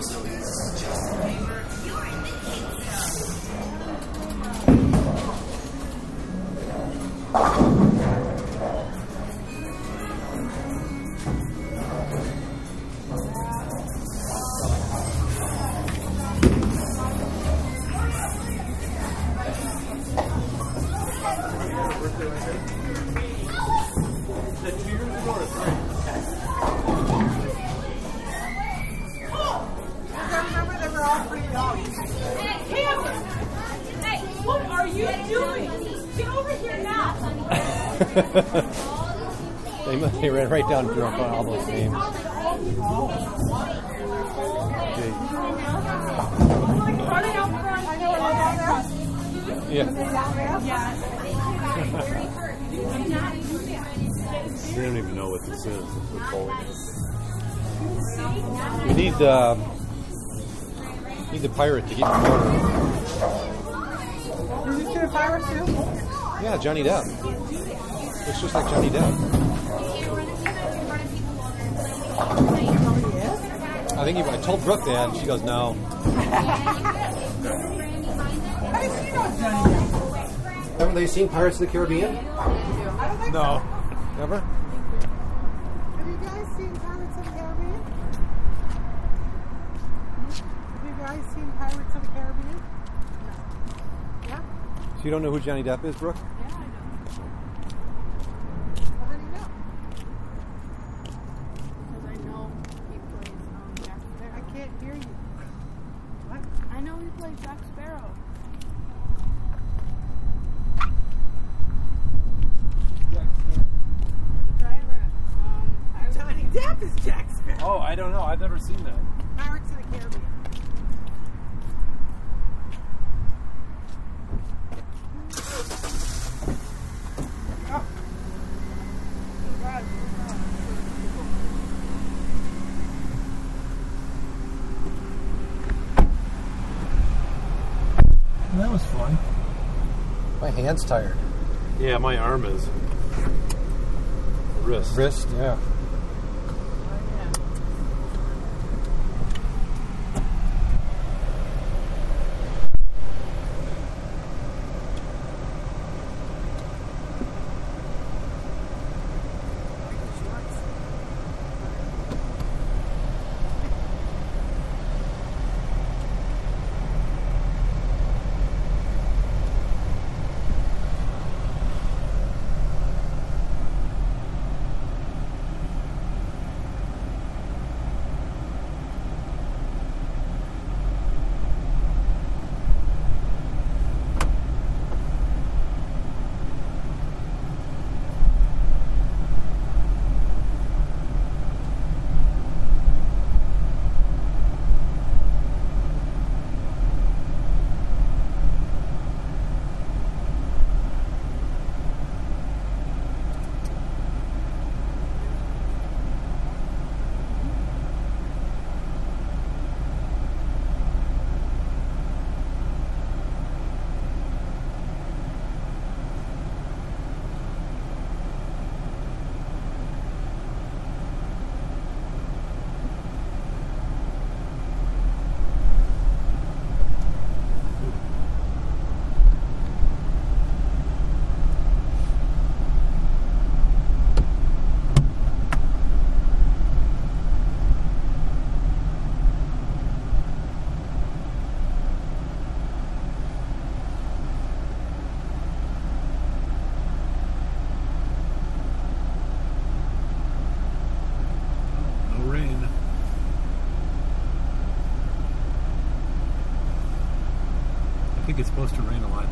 Remember they, they ran right down through all those names. Gee. Running out. I Yeah. They don't even know what this is. It's bowling. We need uh, need the pirate to get promoted. Did you see the pirate too? Yeah, Johnny Depp. It's just like Johnny Depp. I think he, I told Brooke that, and she goes, "No." Hey, she knows Johnny Depp. Haven't they seen Pirates of the Caribbean? I don't think No. Never. Have you guys seen Pirates of the Caribbean? Have you guys seen Pirates of the Caribbean? No. Yeah? So you don't know who Johnny Depp is, Brooke? Well, how do you know? I know he plays um, Jack I Sparrow. can't hear you. What? I know he plays Jack Sparrow. The driver. Um, Johnny Depp is Jack Sparrow. Oh, I don't know. I've never seen that. Pirates of the Caribbean. My hand's tired. Yeah, my arm is. Wrist. Wrist, yeah. No rain. I think it's supposed to rain a lot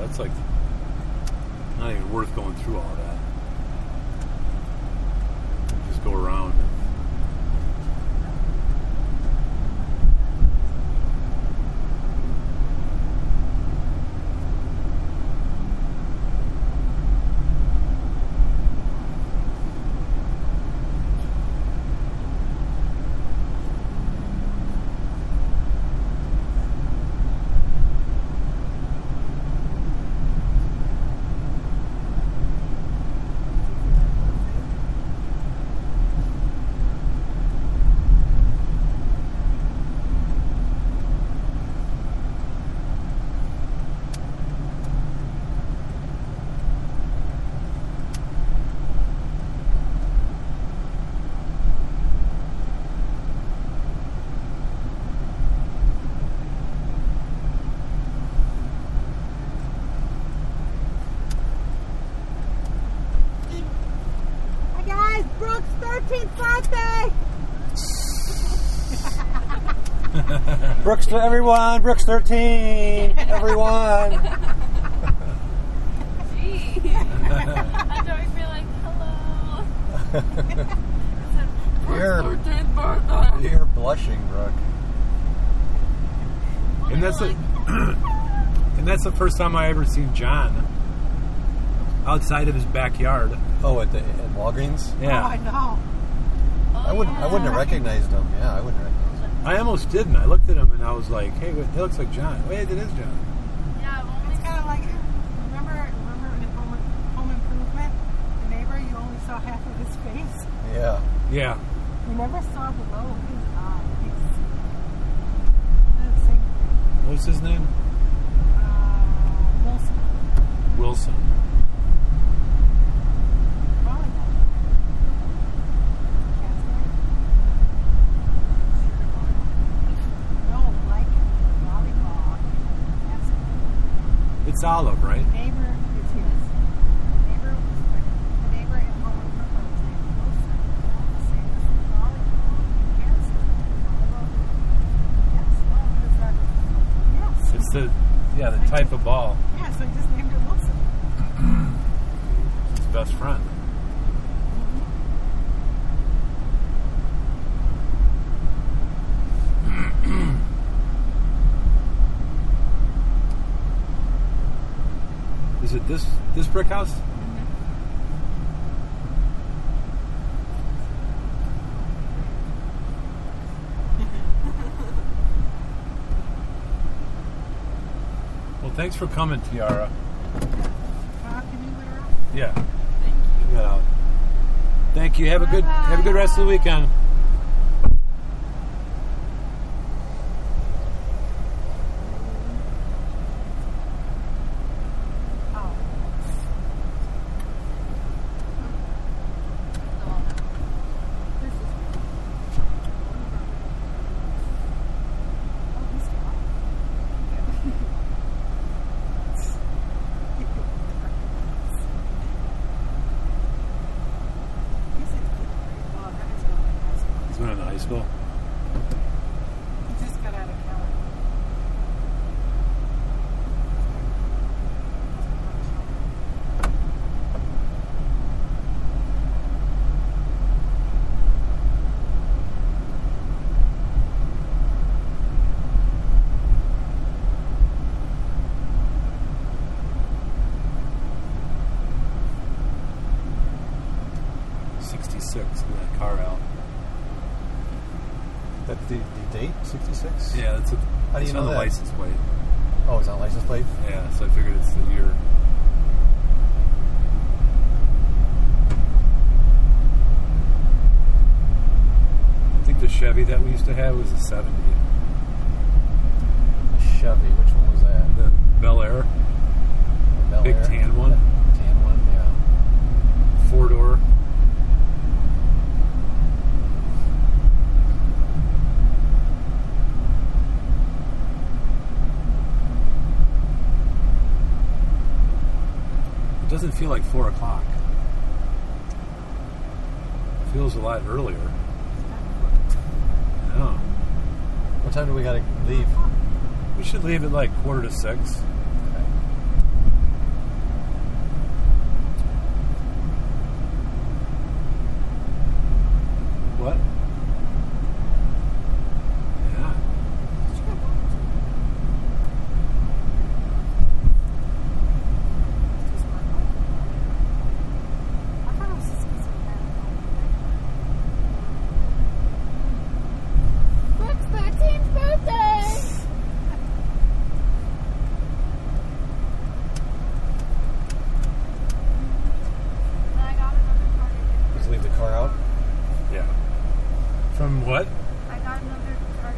that's like not even worth going through all that. Just go around. 13th birthday. Brooks to everyone. Brooks 13. Everyone. Gee. I don't feel like hello. you're, Birthday, birthday. you're blushing, Brooke. And that's it. and that's the first time I ever seen John outside of his backyard. Oh, at the at Walgreens. Oh, I Yeah, know. I wouldn't. I wouldn't have recognized him. Yeah, I wouldn't have recognized him. I almost didn't. I looked at him and I was like, "Hey, wait, that looks like John." Wait, it is John. Yeah, I've It's kind of like remember remember in Home, Home Improvement, the neighbor you only saw half of his face. Yeah. Yeah, You never saw below his eyes. The same thing. what's his name? Uh, Wilson. Wilson. Probably not. Cat's name? No, like volleyball. That's It's Olive, right? neighbor is his. Neighbor was the neighbor at home with her his Wilson. Same as the volleyball. Yes. Volleyball. Yes. Oh, it's a, yes. It's the yeah the type of ball. yeah, so he just named it Wilson. His best friend. Is it this this brick house? Well, thanks for coming, Tiara. Uh, can you let her out? Yeah. Yeah. Thank you. Have a good have a good rest of the weekend. Oh. This is Oh, he's gone. He's in fifth grade. Oh, that is going to high school. He's going to high school. He just got out of college. Sixty six. Look at that car out. That the, the date sixty six. Yeah, that's a, How do you it's know on the that? license plate. Oh, it's on license plate. Yeah, so I figured it's the year. I think the Chevy that we used to have was a 70. Chevy. Which one was that? The Bel Air, Bel big tan one. doesn't feel like four o'clock. It feels a lot earlier. No. What time do we gotta leave? We should leave at like quarter to six. From what? I got another card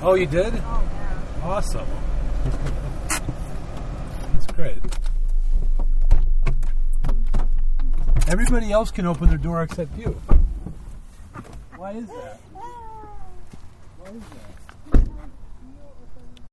from. Oh, you did? Oh, yeah. Awesome. That's great. Everybody else can open their door except you. Why is that? Why is that?